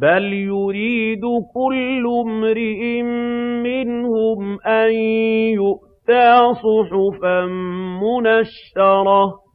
بَلْ يُرِيدُ كُلُّ امْرِئٍ مِّنْهُمْ أَن يُؤْتَىٰ صُحُفًا مُّنَشَّرَةً